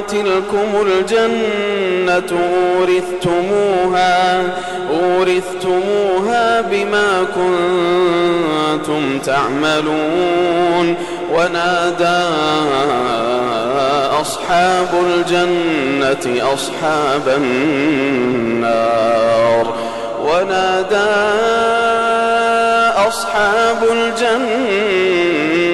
تلكم الجنة أورثتموها أورثتموها بما كنتم تعملون. ونادى أصحاب الجنة أصحاب النار. ونادى أصحاب الجنة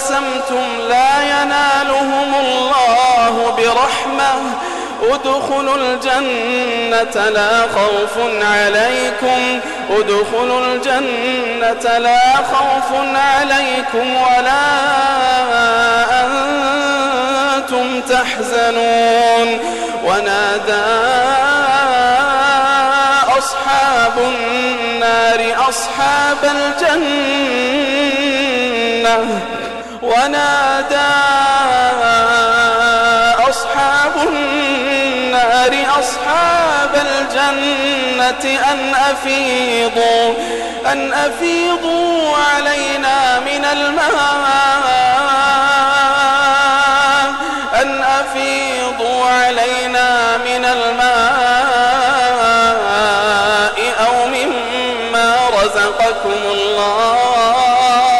أقسمتم لا ينالهم الله برحمة. ادخلوا الجنة لا خوف عليكم. ادخلوا الجنة لا خوف عليكم ولا أنتم تحزنون. ونادى أصحاب النار أصحاب الجنة. ونادى أصحاب النار أصحاب الجنة أن أفيضوا أن أفيضوا علينا من الماء أن أفيضوا علينا من الماء أو مما رزقكم الله.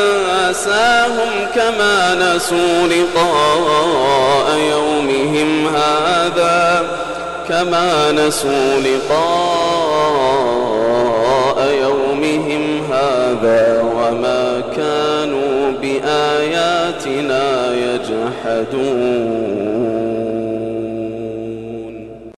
كما نسوا لقاء يومهم هذا كما نسوا لقاء يومهم هذا وما كانوا بآياتنا يجحدون.